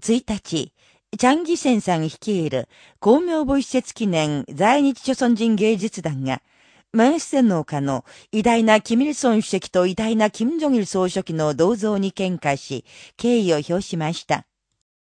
1日、チャンギセンさん率いる公明母施設記念在日諸村人芸術団が、万世皇家の偉大なキミルソン主席と偉大なキム・ジョギル総書記の銅像に献花し、敬意を表しました。